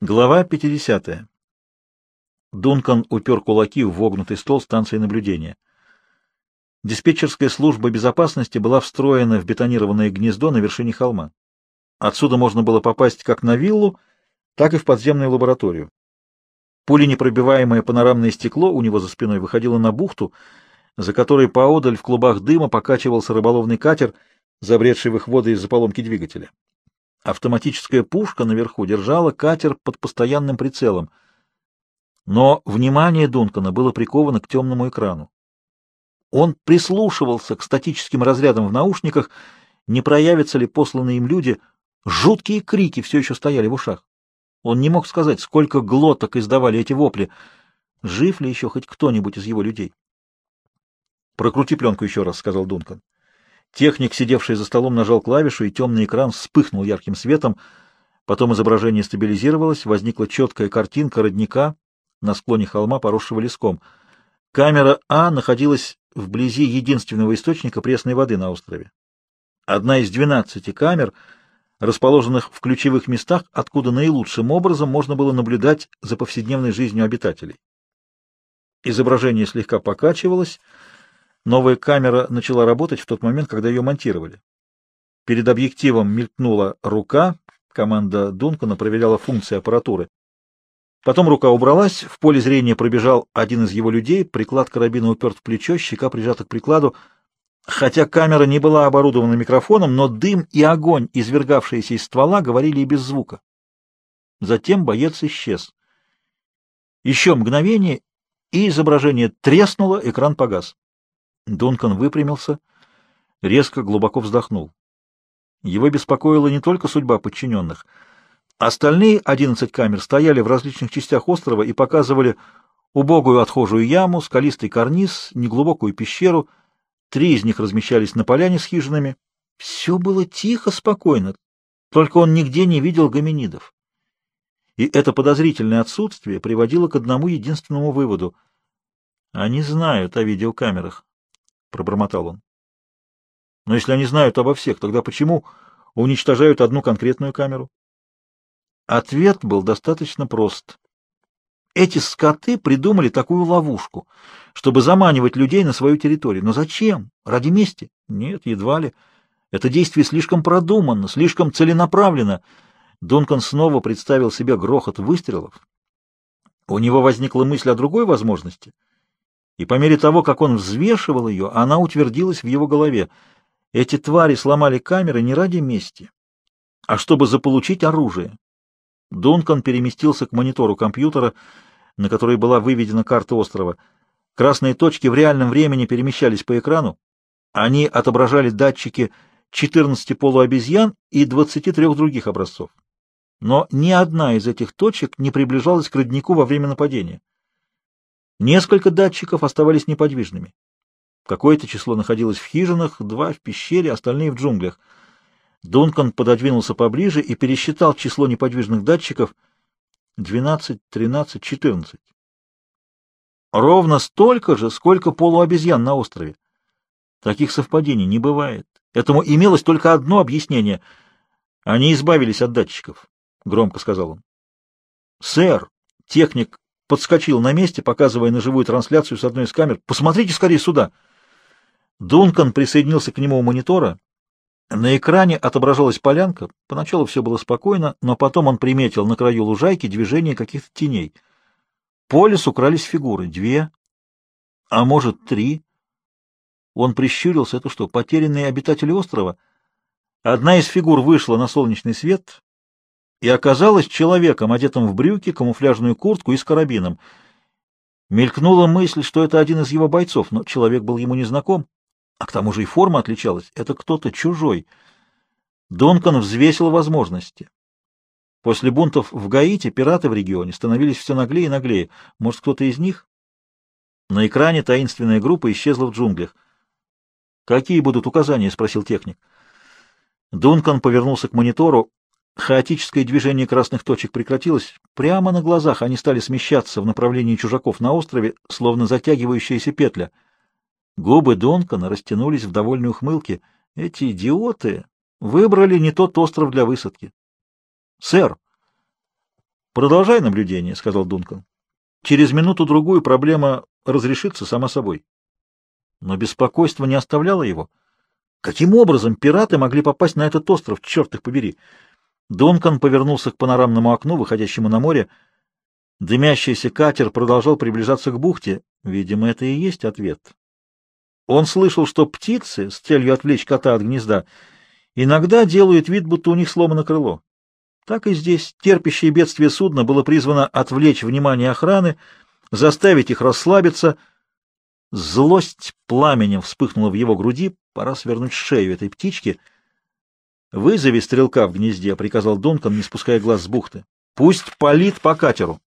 Глава 50. Дункан упер кулаки в вогнутый стол станции наблюдения. Диспетчерская служба безопасности была встроена в бетонированное гнездо на вершине холма. Отсюда можно было попасть как на виллу, так и в подземную лабораторию. Пуленепробиваемое панорамное стекло у него за спиной выходило на бухту, за которой поодаль в клубах дыма покачивался рыболовный катер, забредший в их воды из-за поломки двигателя. Автоматическая пушка наверху держала катер под постоянным прицелом. Но внимание Дункана было приковано к темному экрану. Он прислушивался к статическим разрядам в наушниках, не проявятся ли посланные им люди. Жуткие крики все еще стояли в ушах. Он не мог сказать, сколько глоток издавали эти вопли. Жив ли еще хоть кто-нибудь из его людей? «Прокрути пленку еще раз», — сказал Дункан. Техник, сидевший за столом, нажал клавишу, и темный экран вспыхнул ярким светом. Потом изображение стабилизировалось, возникла четкая картинка родника на склоне холма, поросшего леском. Камера А находилась вблизи единственного источника пресной воды на острове. Одна из двенадцати камер, расположенных в ключевых местах, откуда наилучшим образом можно было наблюдать за повседневной жизнью обитателей. Изображение слегка покачивалось, Новая камера начала работать в тот момент, когда ее монтировали. Перед объективом мелькнула рука, команда Дункана проверяла функции аппаратуры. Потом рука убралась, в поле зрения пробежал один из его людей, приклад карабина уперт в плечо, щека прижата к прикладу. Хотя камера не была оборудована микрофоном, но дым и огонь, извергавшиеся из ствола, говорили и без звука. Затем боец исчез. Еще мгновение, и изображение треснуло, экран погас. Дункан выпрямился, резко глубоко вздохнул. Его беспокоила не только судьба подчиненных. Остальные одиннадцать камер стояли в различных частях острова и показывали убогую отхожую яму, скалистый карниз, неглубокую пещеру. Три из них размещались на поляне с хижинами. Все было тихо, спокойно, только он нигде не видел гоминидов. И это подозрительное отсутствие приводило к одному единственному выводу. Они знают о видеокамерах. — пробормотал он. «Но если они знают обо всех, тогда почему уничтожают одну конкретную камеру?» Ответ был достаточно прост. Эти скоты придумали такую ловушку, чтобы заманивать людей на свою территорию. Но зачем? Ради мести? Нет, едва ли. Это действие слишком продуманно, слишком целенаправленно. Дункан снова представил себе грохот выстрелов. У него возникла мысль о другой возможности — и по мере того, как он взвешивал ее, она утвердилась в его голове. Эти твари сломали камеры не ради мести, а чтобы заполучить оружие. Дункан переместился к монитору компьютера, на который была выведена карта острова. Красные точки в реальном времени перемещались по экрану. Они отображали датчики 14 полуобезьян и 23 других образцов. Но ни одна из этих точек не приближалась к роднику во время нападения. Несколько датчиков оставались неподвижными. Какое-то число находилось в хижинах, два в пещере, остальные в джунглях. Дункан пододвинулся поближе и пересчитал число неподвижных датчиков — 12, 13, 14. Ровно столько же, сколько полуобезьян на острове. Таких совпадений не бывает. Этому имелось только одно объяснение. Они избавились от датчиков, — громко сказал он. — Сэр, техник подскочил на месте, показывая на живую трансляцию с одной из камер. «Посмотрите скорее сюда!» Дункан присоединился к нему у монитора. На экране отображалась полянка. Поначалу все было спокойно, но потом он приметил на краю лужайки движение каких-то теней. По лесу крались фигуры. Две, а может, три. Он прищурился. Это что, потерянные обитатели острова? Одна из фигур вышла на солнечный свет, и оказалась человеком, одетым в брюки, камуфляжную куртку и с карабином. Мелькнула мысль, что это один из его бойцов, но человек был ему незнаком, а к тому же и форма отличалась. Это кто-то чужой. Донкан взвесил возможности. После бунтов в Гаити пираты в регионе становились все наглее и наглее. Может, кто-то из них? На экране таинственная группа исчезла в джунглях. «Какие будут указания?» — спросил техник. Дункан повернулся к монитору. Хаотическое движение красных точек прекратилось. Прямо на глазах они стали смещаться в направлении чужаков на острове, словно затягивающаяся петля. Губы Донкана растянулись в довольной ухмылке. Эти идиоты выбрали не тот остров для высадки. — Сэр! «Продолжай наблюдение», — сказал Дункан. «Через минуту-другую проблема разрешится сама собой». Но беспокойство не оставляло его. Каким образом пираты могли попасть на этот остров, черт их побери? Дункан повернулся к панорамному окну, выходящему на море. Дымящийся катер продолжал приближаться к бухте. Видимо, это и есть ответ. Он слышал, что птицы, с целью отвлечь кота от гнезда, иногда делают вид, будто у них сломано крыло. Так и здесь терпящее бедствие судно было призвано отвлечь внимание охраны, заставить их расслабиться. Злость пламенем вспыхнула в его груди, пора свернуть шею этой птички. «Вызови стрелка в гнезде», — приказал Дункан, не спуская глаз с бухты. «Пусть палит по катеру».